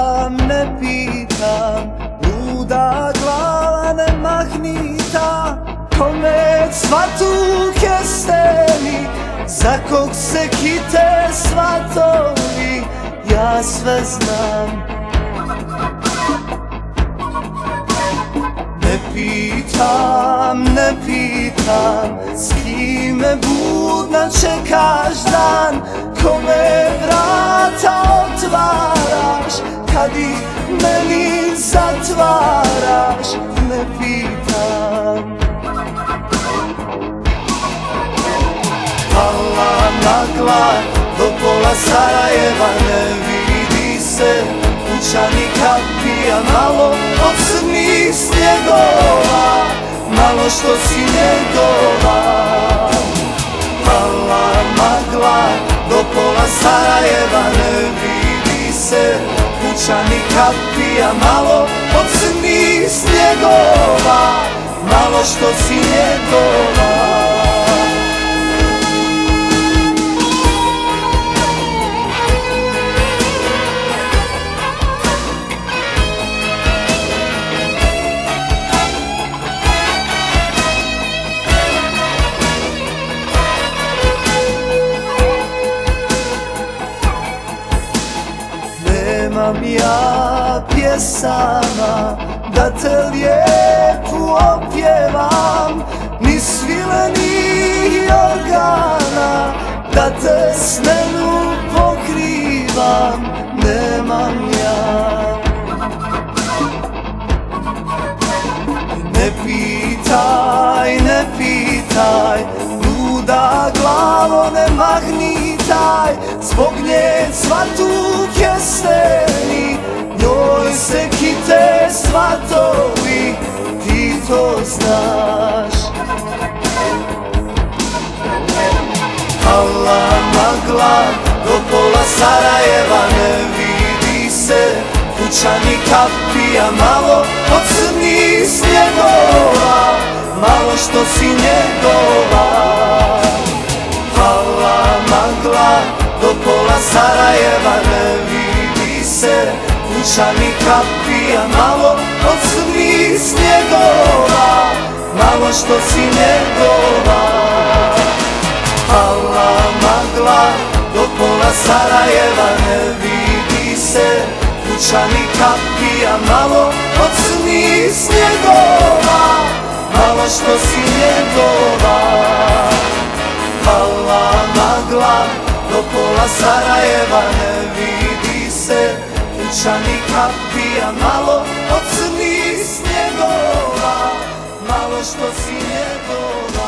pitam, ne pitam Luda glava ne mahnita. Kome cvatu Za kog se kite svatovi Ja sve znam. Ne pitam, ne pitam S kime budna čekaš dan? Kome vrata otvaraš Kad ih meni zatvaraš Ne pitam. Pala magla do pola Sarajeva Ne vidi se kuća kapija Malo od crnih snjegova Malo što si njegova kuća ni Malo od crnih snjegova Malo što si njegova Nemam ja pjesama da te lijepu opjevam Ni svile ni organa da te snenu pokrivam. Nemam ja. Ne pitaj, ne pitaj Luda glavo ne magnitaj Zbog nje cvatu kesteni Njoj se kite svatovi Ti to znaš. Pala magla do pola Sarajeva Ne vidi se kuća ni kapija Malo od crnih snjegova Malo što si njegova. Pala magla do pola Sarajeva Ne vidi se kuća ni kapija Malo od crnih snjegova Malo što si njegova Pala magla do pola Sarajeva Ne vidi se kuća ni kapija Malo od crnih snjegova Malo što si njegova Pala magla do pola Sarajeva Ne vidi se kuća ni kapija Malo od crnih snjegova Malo što si njegova